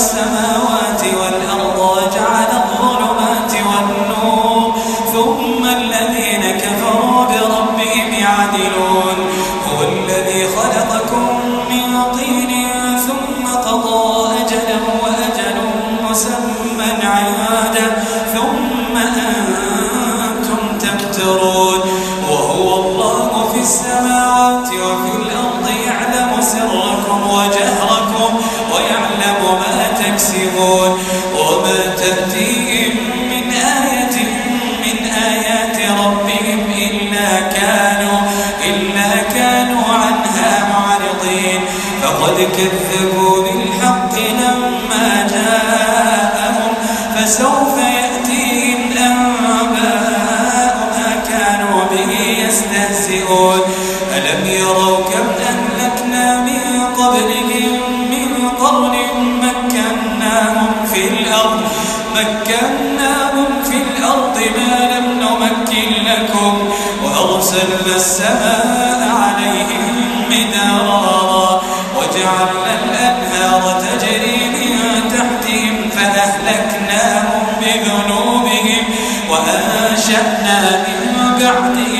السماوات والأرض جعل الظلمات والنور ثم الذين كفروا بربهم يعدلون هو الذي خلق مكناهم في الأرض ما لم نمكن لكم وأرسلنا السماء عليهم مدارا وجعلنا الأنهار تجري من تحتهم فأهلكناهم بذنوبهم وأنشأنا من بعدهم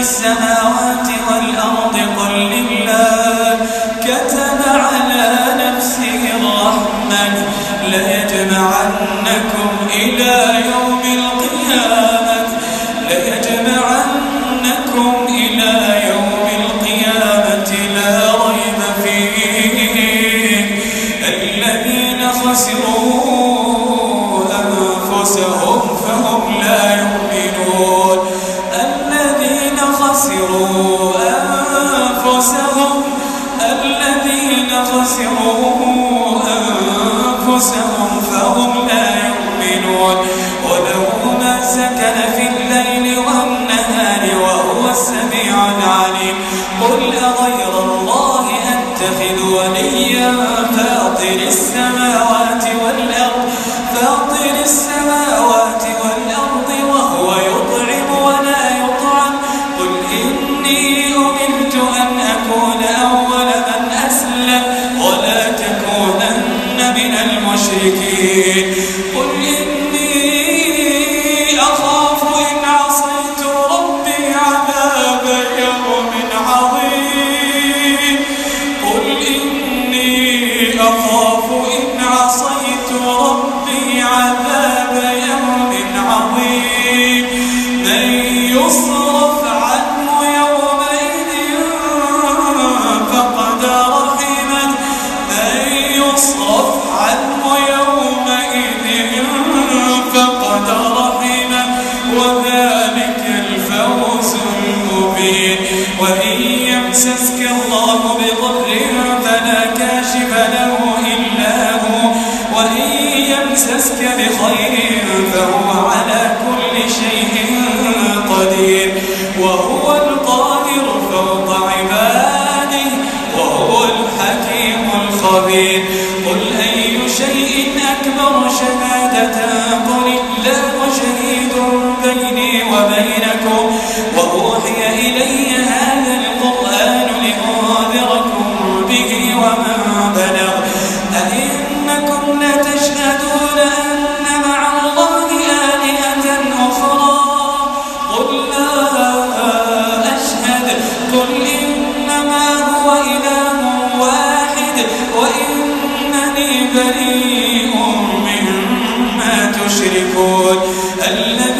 السماوات والأرض تتخذ وليا فاطر السماوات بخير فهو يشركون الذي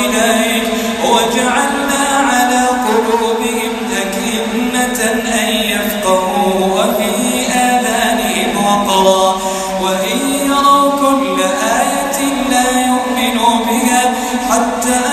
حتى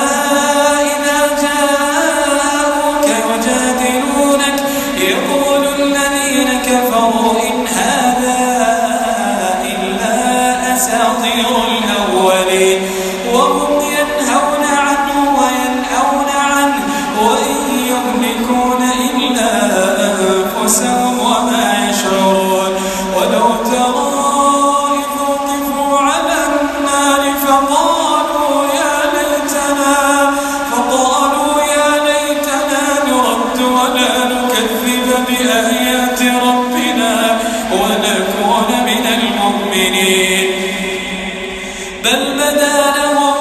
بل بدا لهم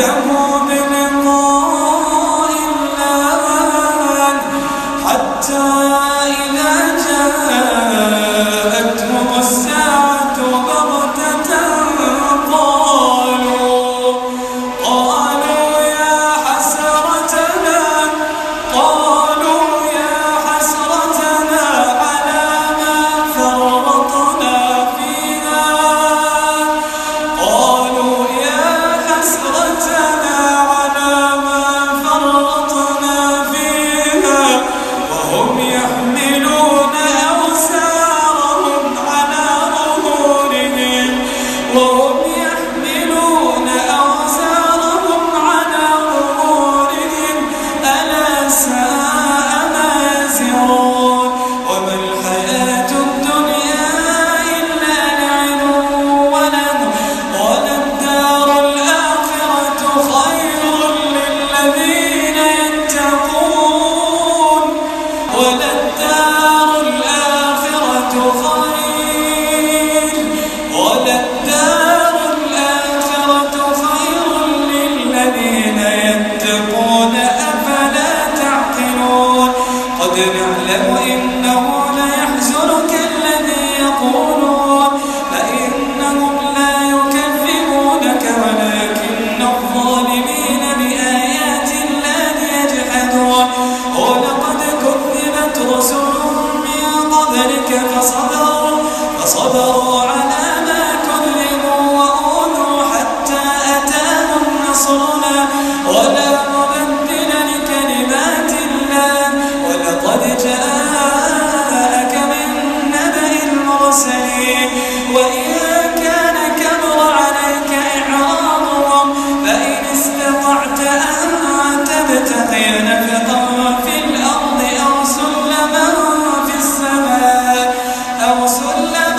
له glória. Allah.